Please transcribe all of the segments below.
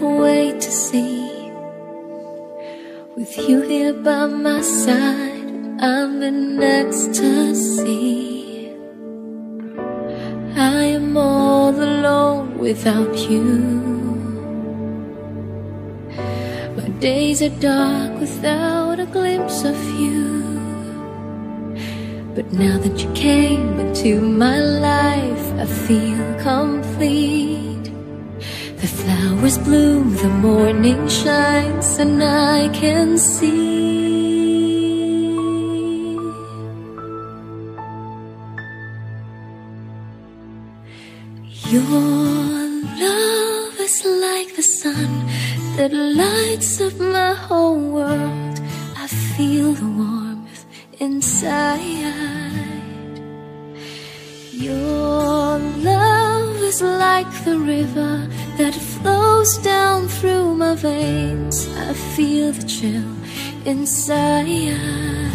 wait to see. With you here by my side, I'm in ecstasy. I am all alone without you. My days are dark without a glimpse of you. But now that you came into my life, I feel complete. The flowers bloom, the morning shines, and I can see. Your love is like the sun that lights up my whole world. I feel the warmth inside. Your love is like the river that flows down through my veins. I feel the chill inside.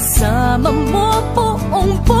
kasama mo poong po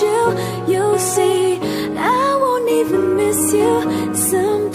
you, you see, I won't even miss you someday.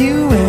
You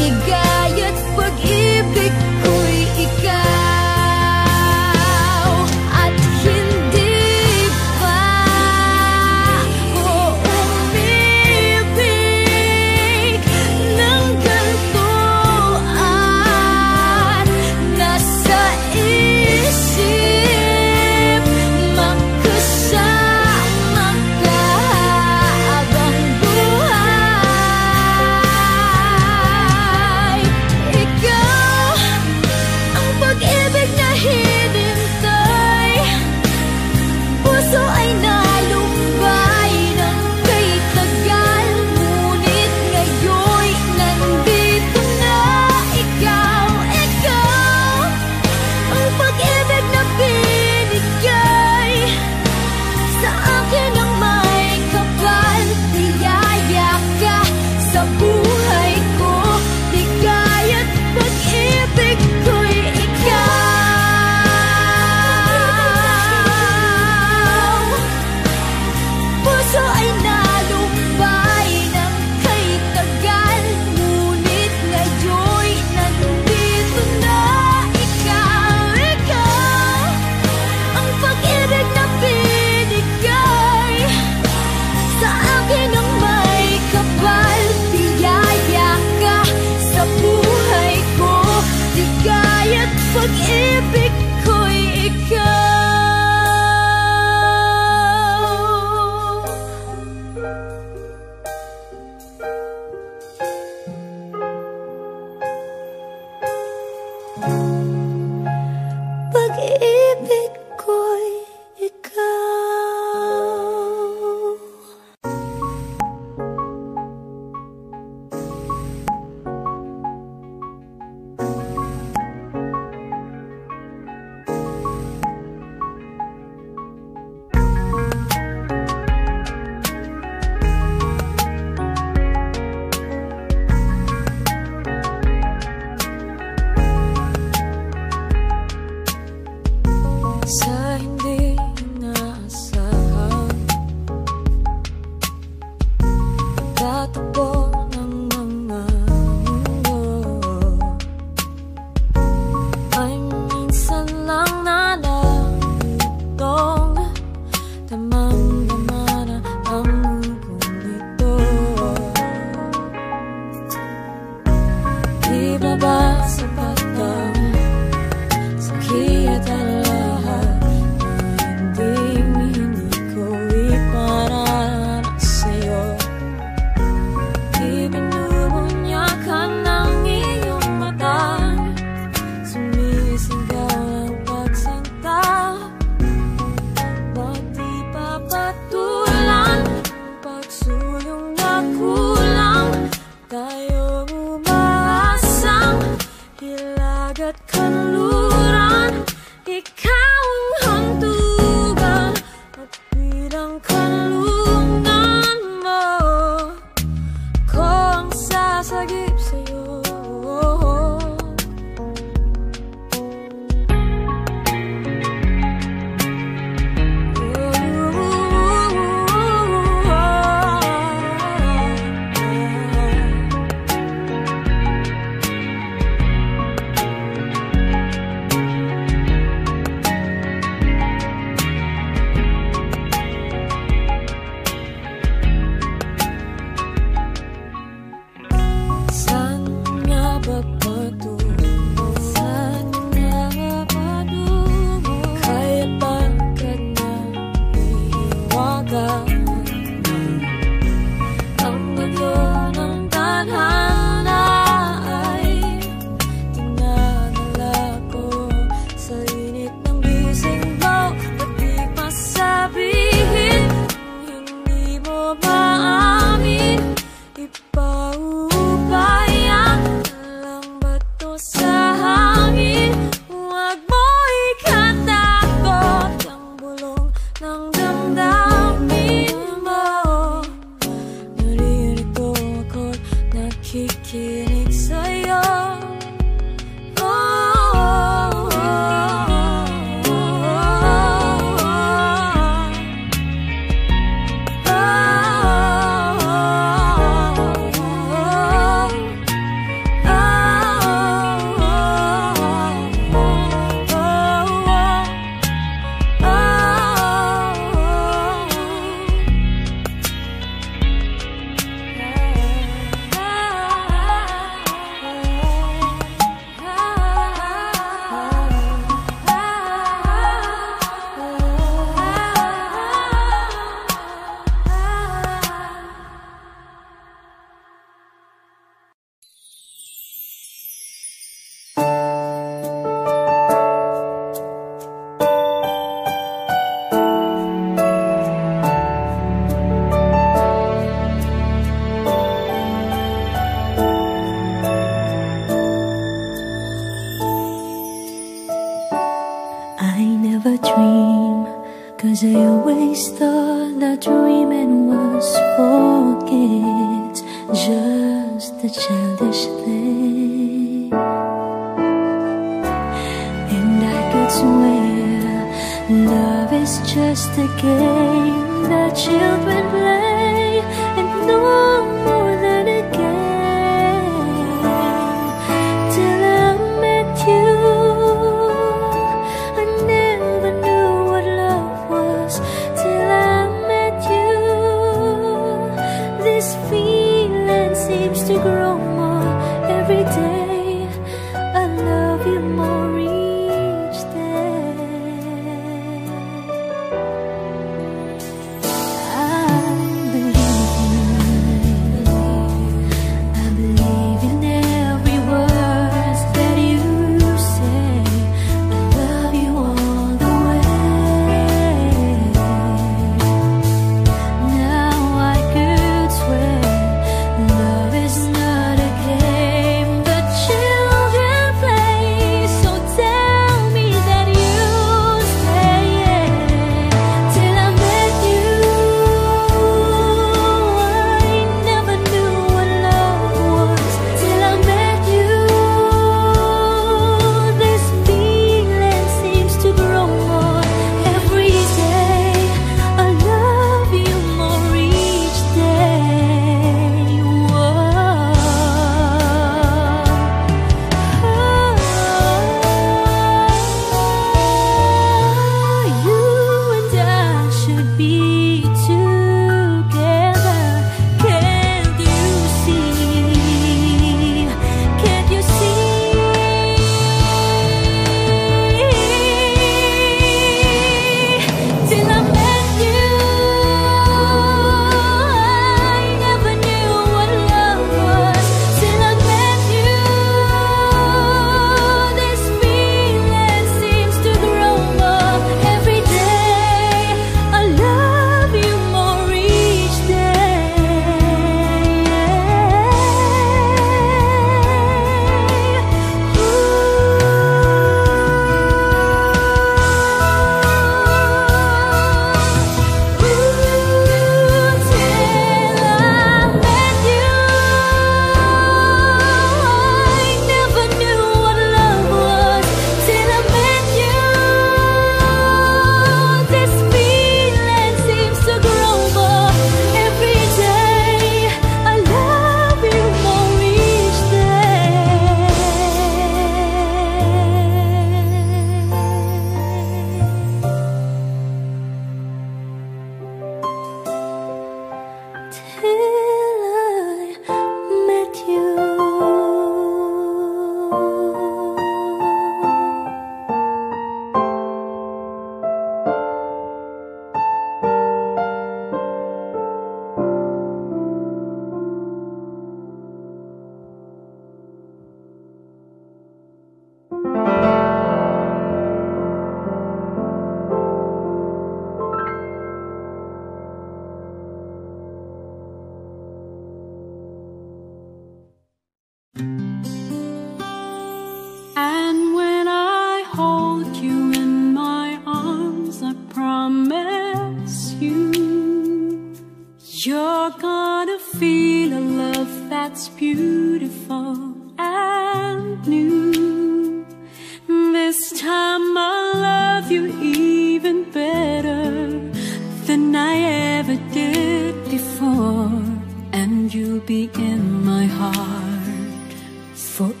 be in my heart forevermore.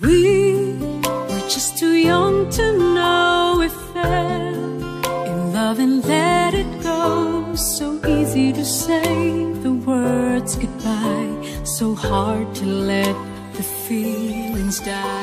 We were just too young to know we fell in love and let it go. So easy to say the words goodbye, so hard to let the feelings die.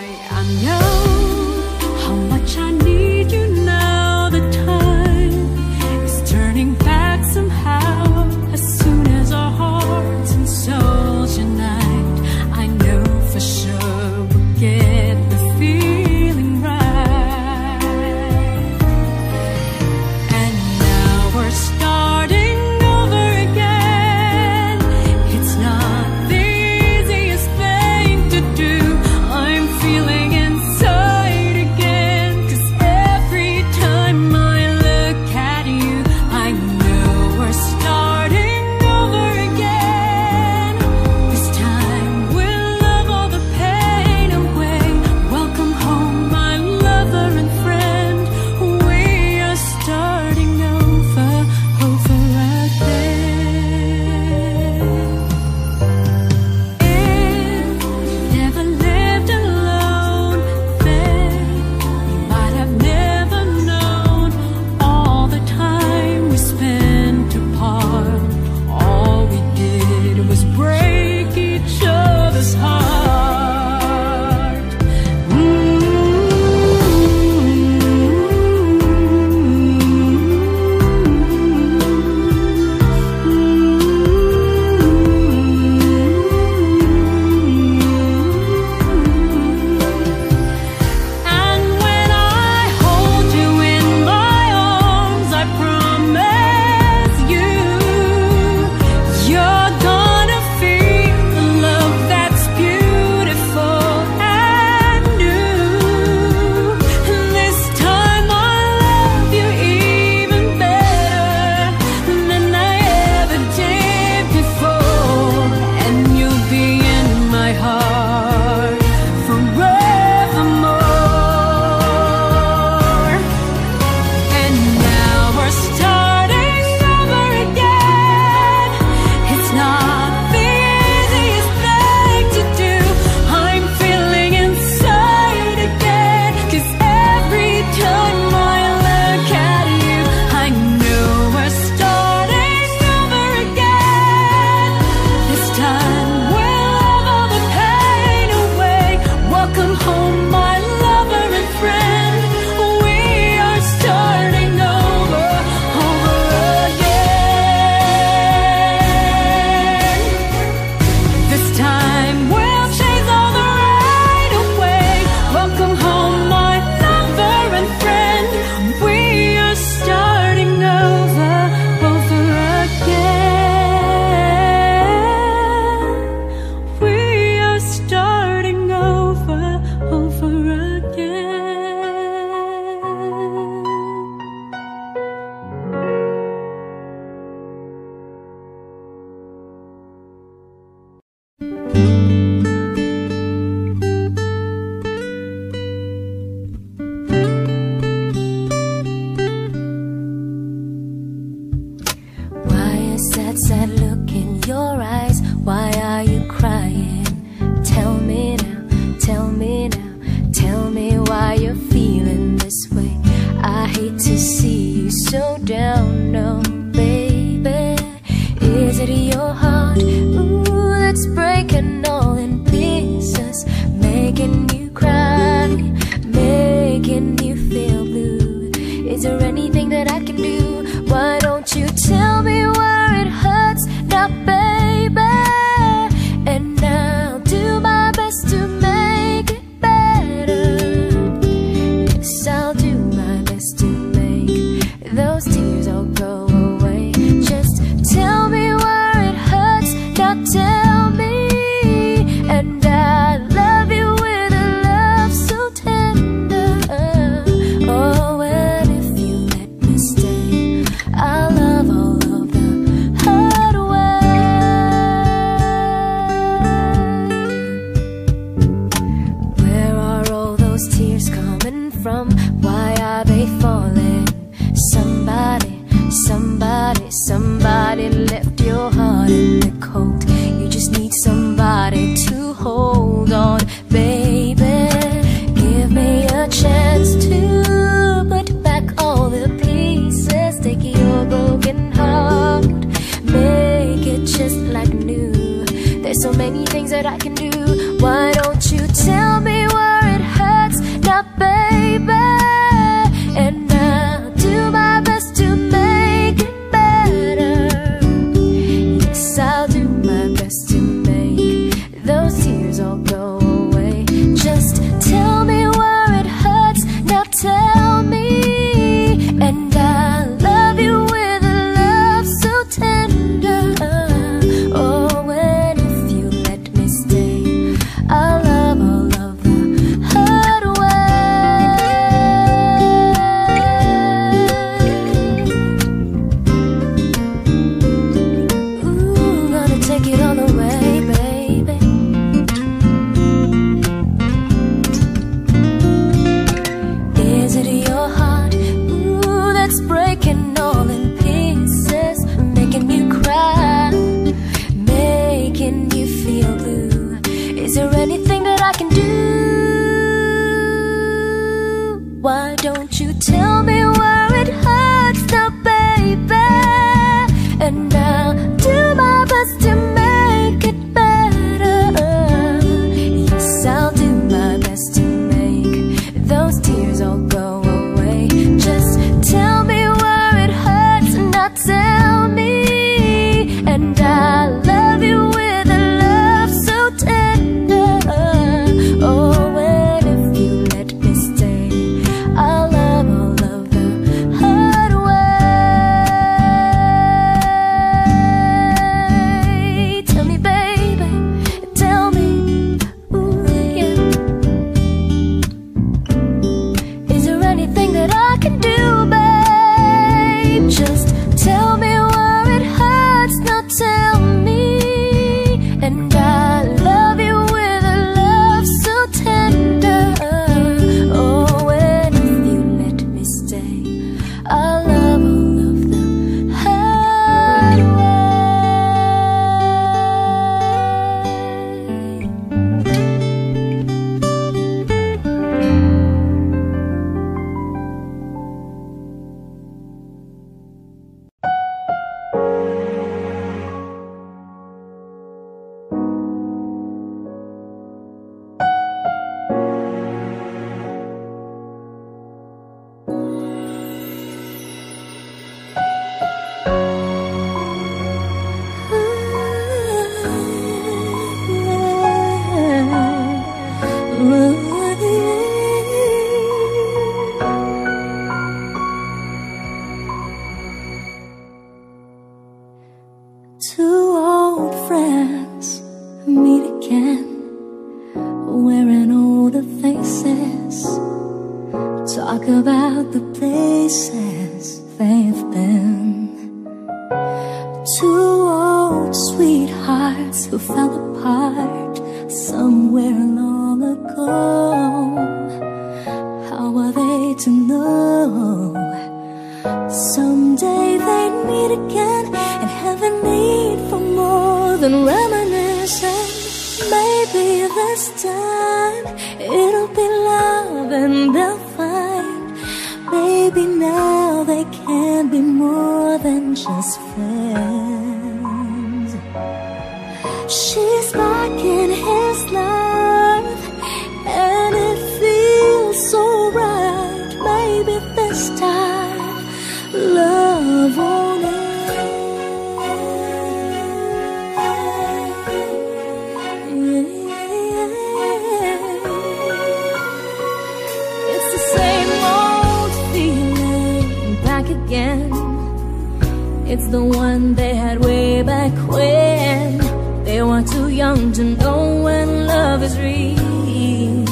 was real.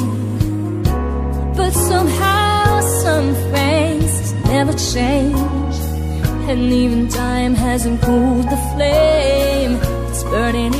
But somehow some things never change. And even time hasn't cooled the flame. It's burning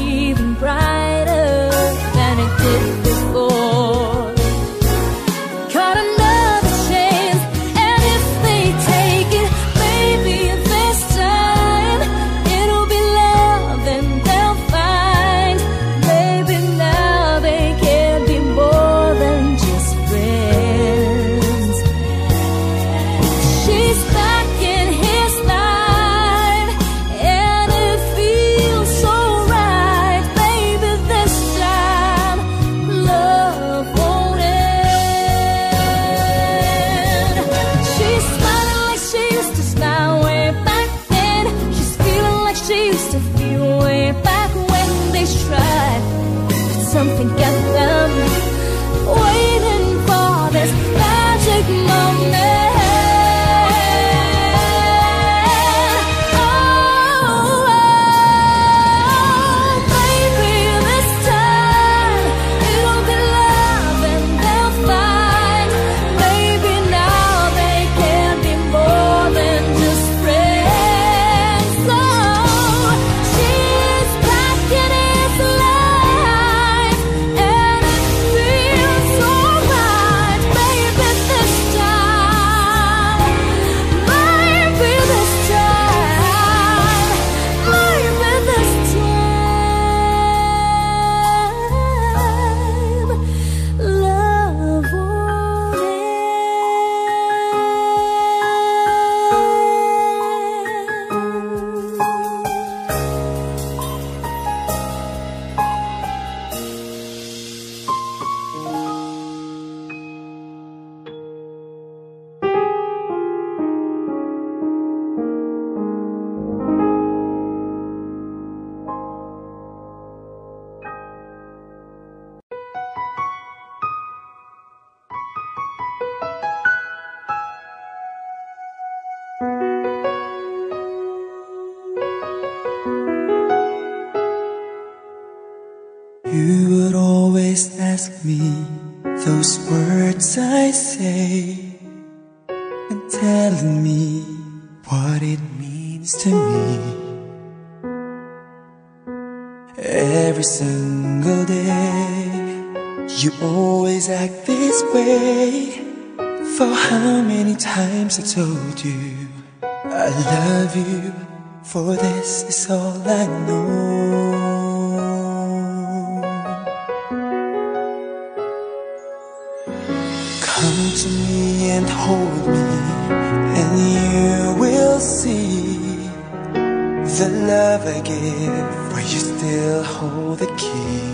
the key.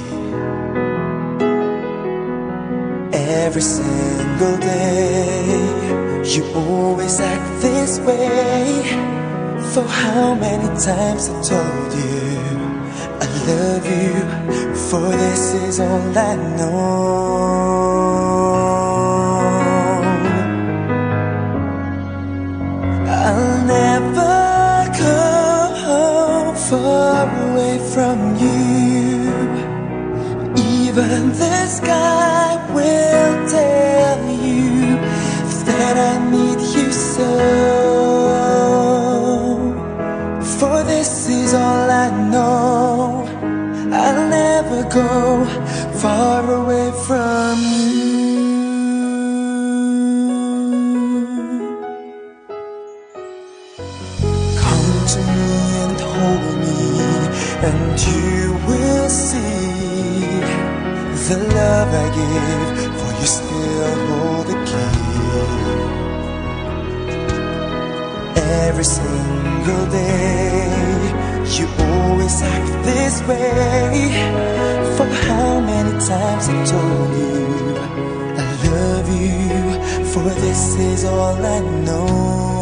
Every single day, you always act this way. For how many times I told you I love you, for this is all I know. I'll never. far away from you even the sky will tell you that I need you so. For this is all I know. I'll never go far away from you. love I give, for you still hold the key. Every single day, you always act this way. For how many times I told you I love you, for this is all I know.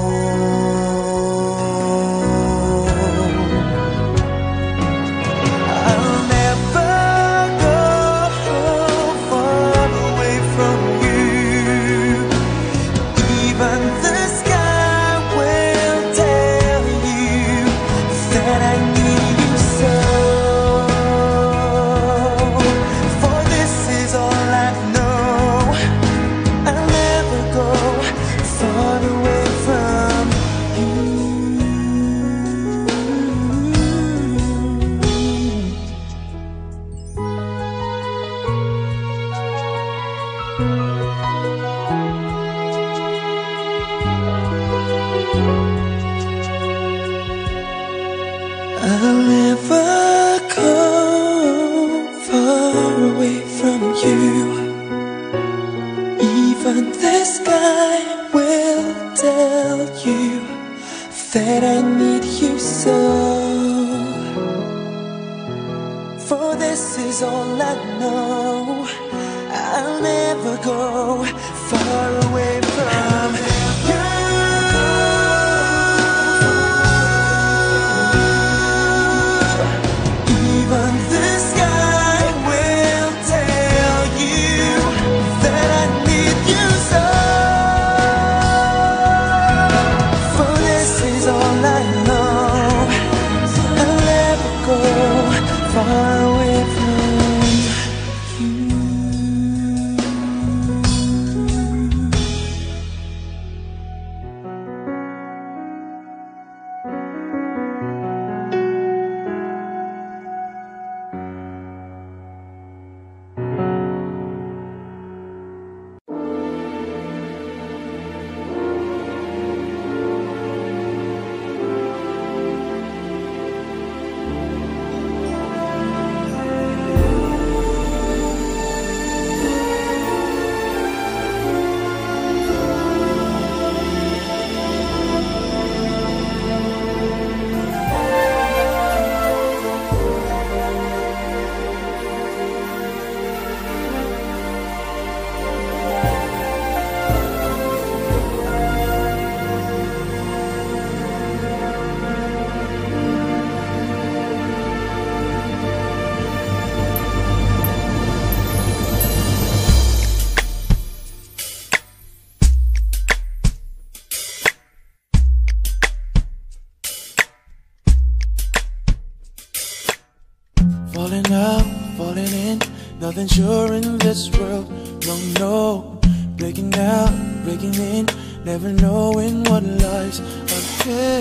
Nothing sure in this world, no, no Breaking out, breaking in. Never knowing what lies ahead.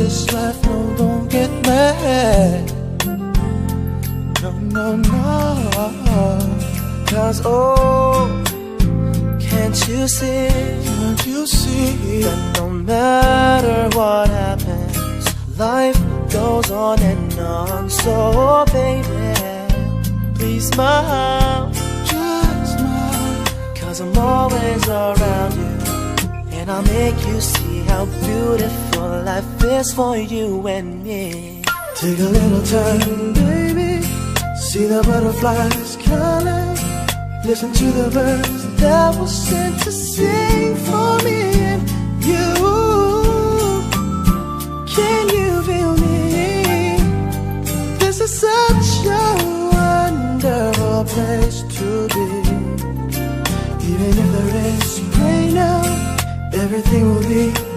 This life. No, don't get mad. No, no, no. Cause oh, can't you see? Can't you see? That no matter what happens, life goes on and on. So baby, please smile, just smile. Cause I'm always around you. And I'll make you see how beautiful life is for you and me. Take a little time, baby. See the butterflies calling. Listen to the birds that were sent to sing for me and you. Can you feel me? This is such a wonderful place to be. Even if there is rain now, everything will be.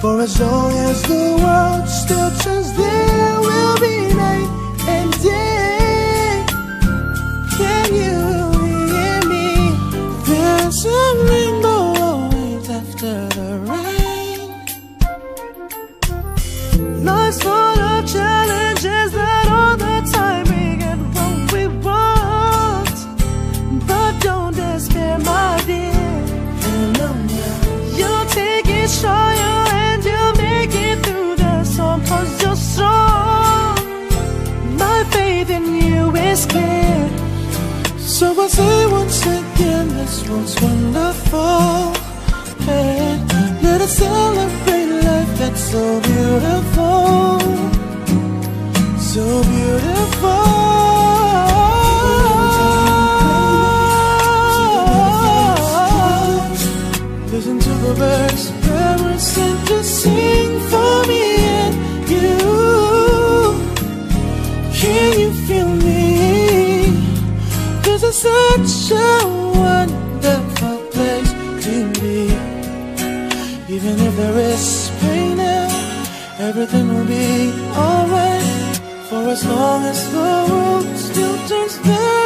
For as long as the world still turns, there will be night and day. Can you hear me? There's a one's wonderful. And let us celebrate life that's so beautiful. So beautiful. Listen to the birds sent to sing for me and you. Can you feel such a there is pain now, everything will be alright. For as long as the world still turns,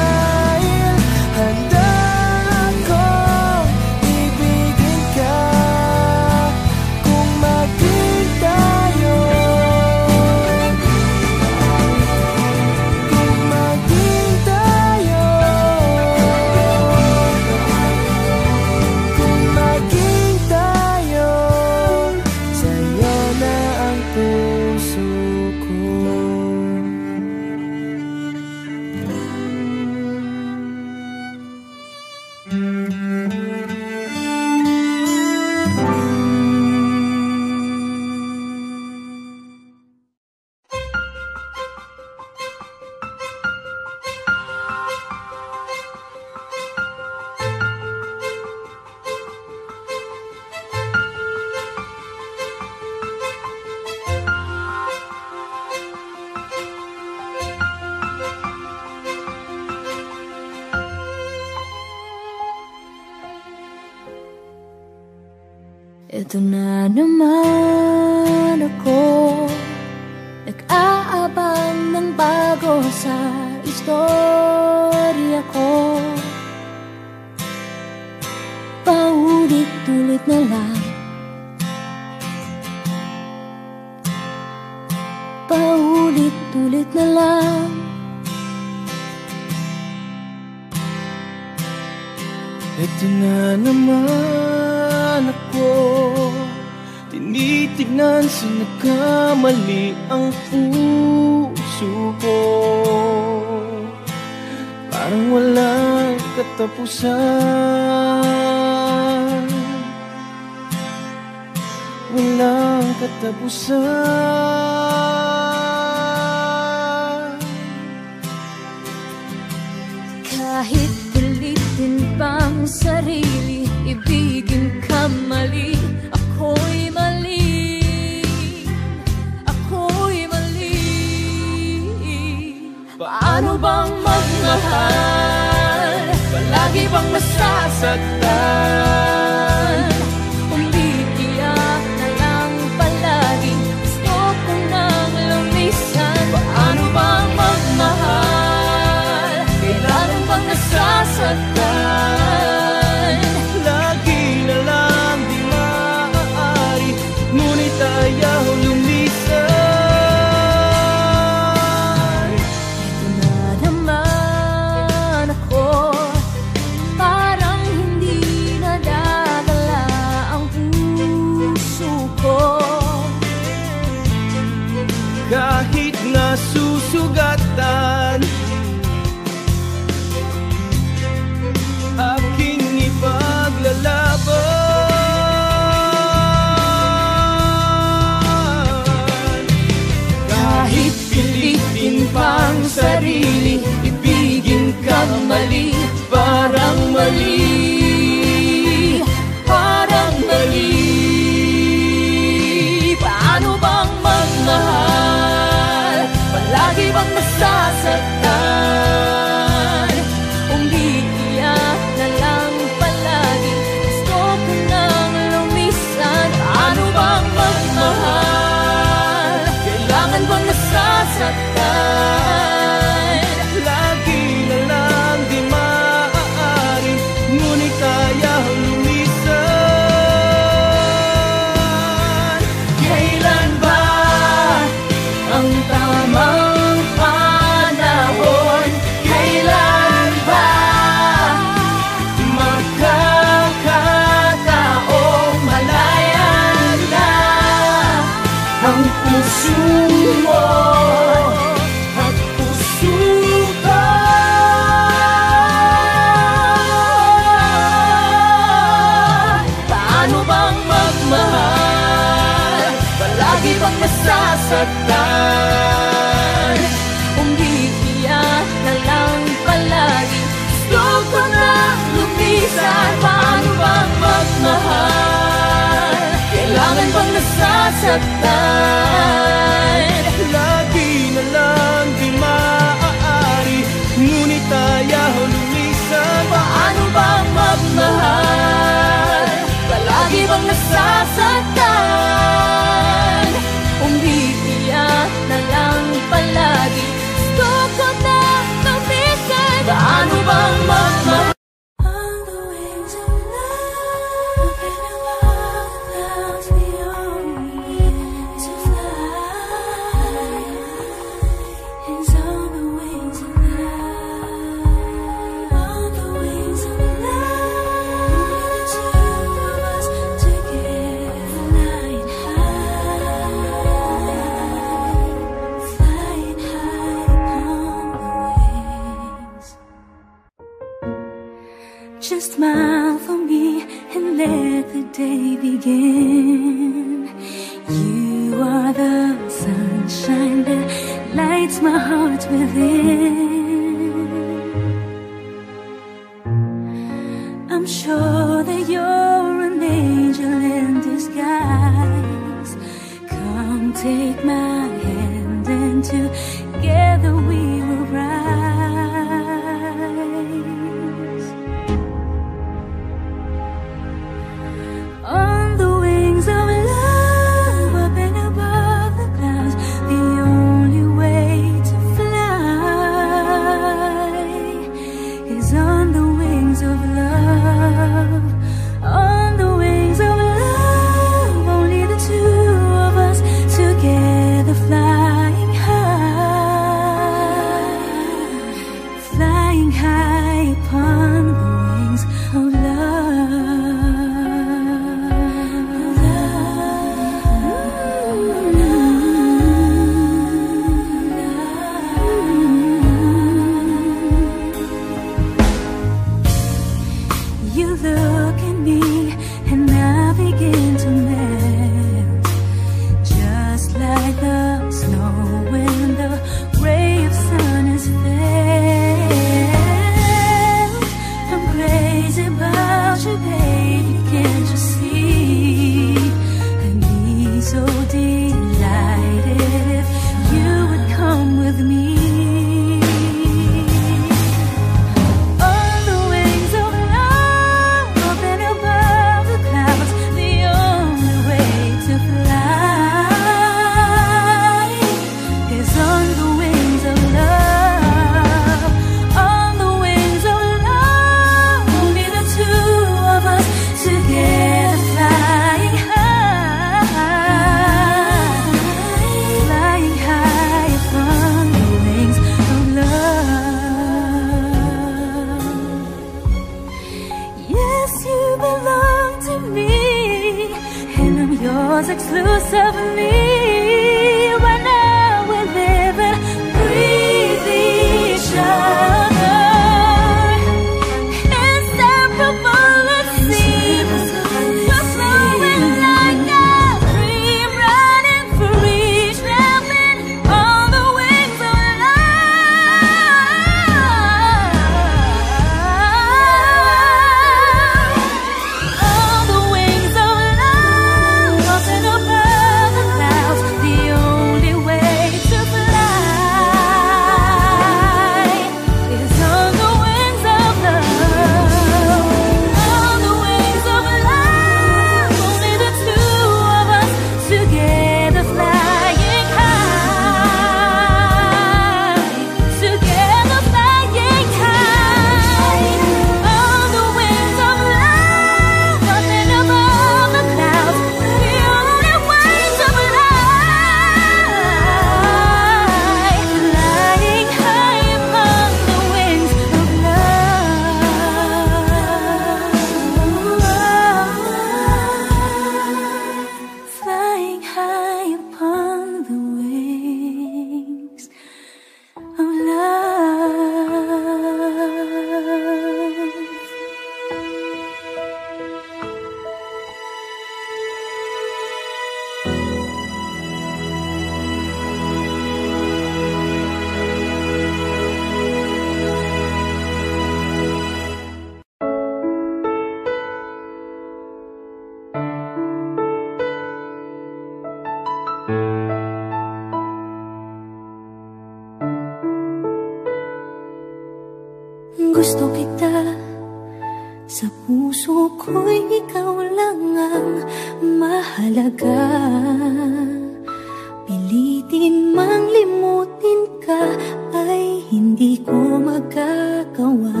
ko magkagawa.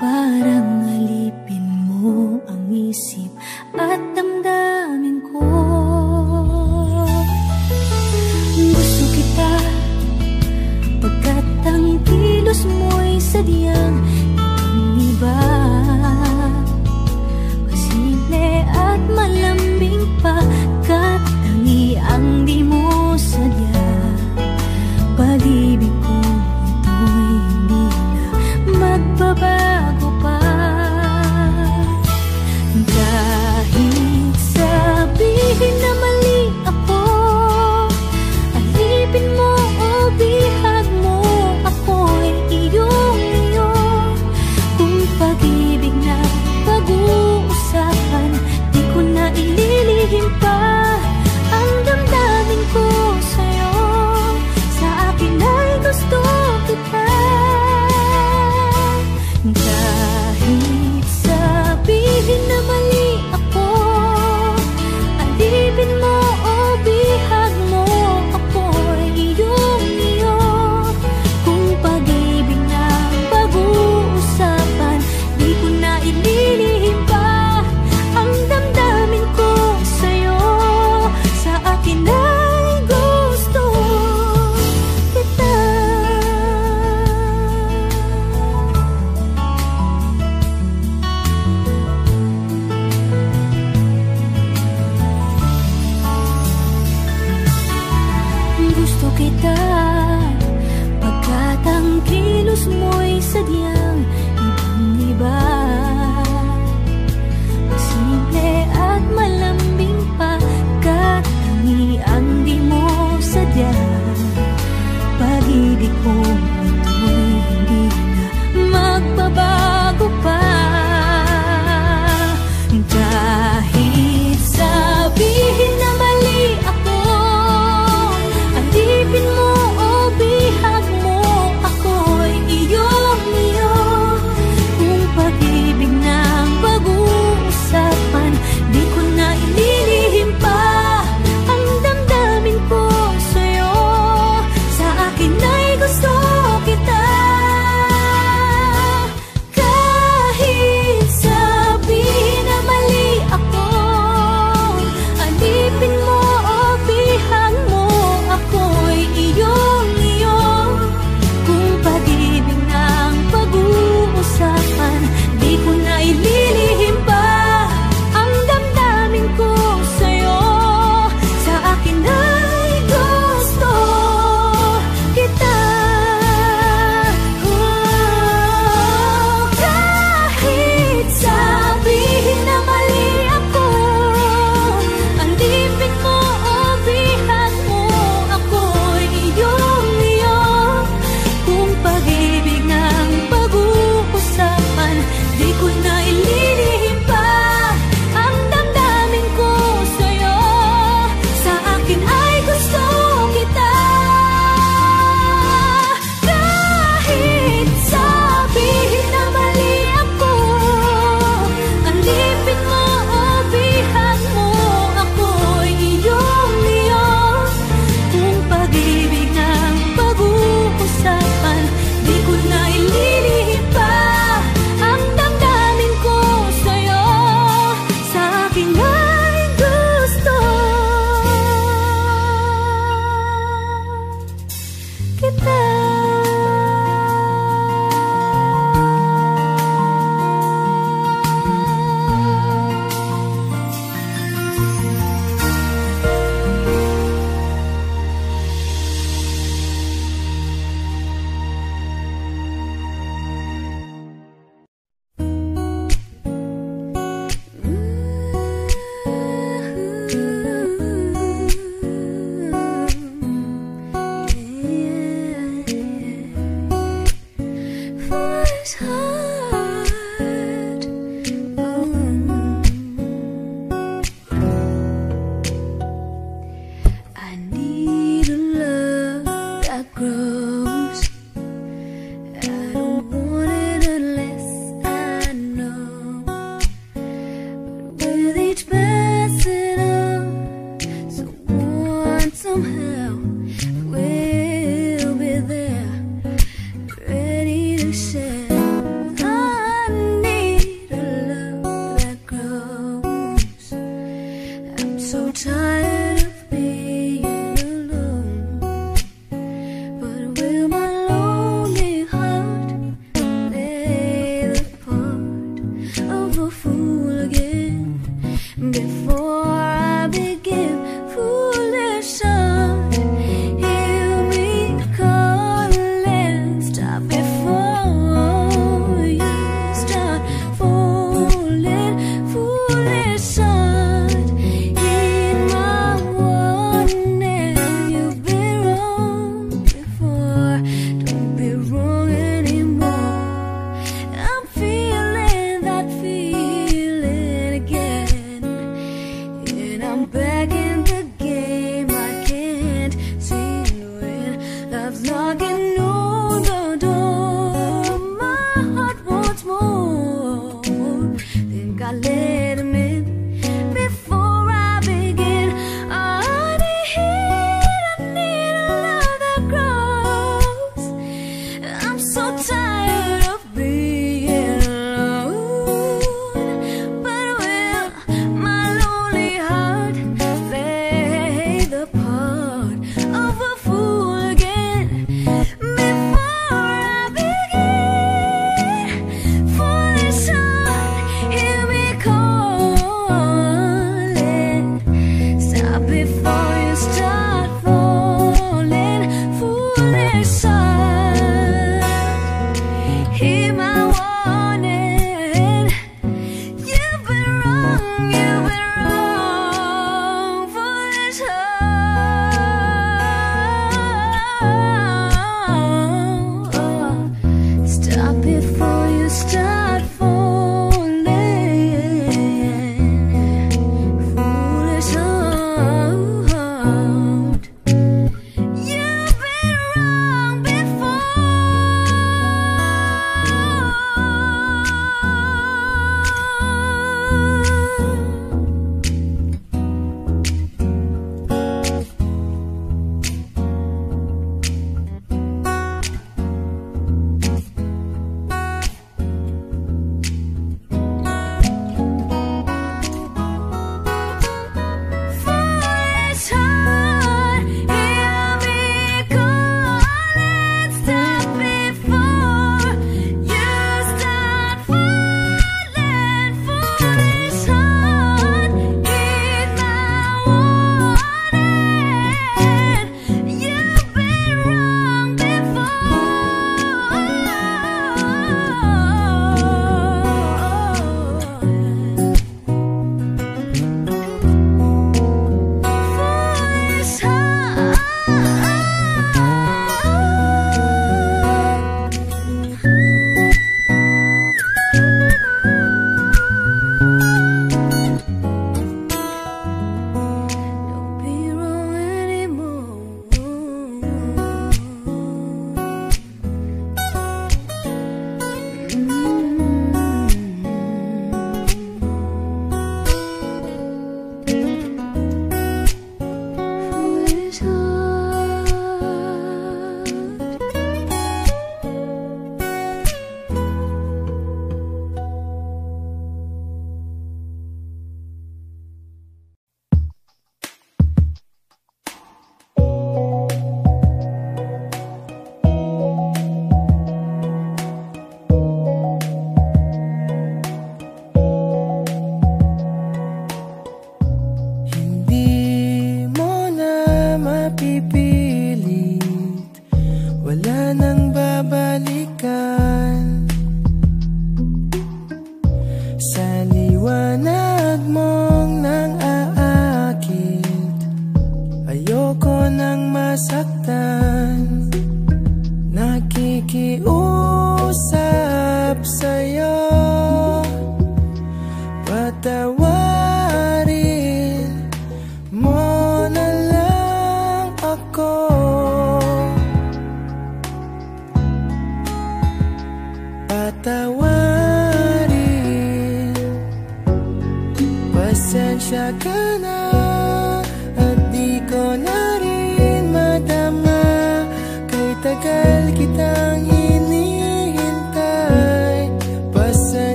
Para alipin mo ang isip at damdamin ko. Gusto kita pagkat ang kilos mo'y sadyang ibang iba Pasimple at malamit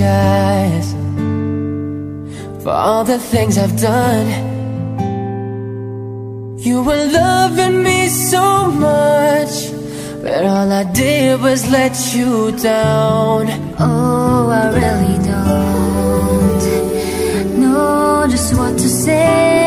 apologize for all the things I've done. You were loving me so much, but all I did was let you down. Oh, I really don't know just what to say.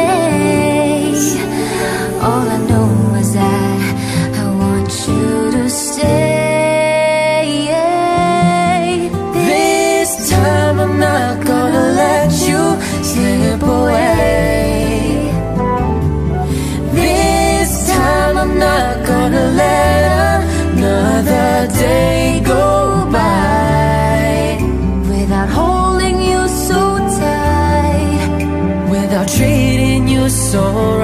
son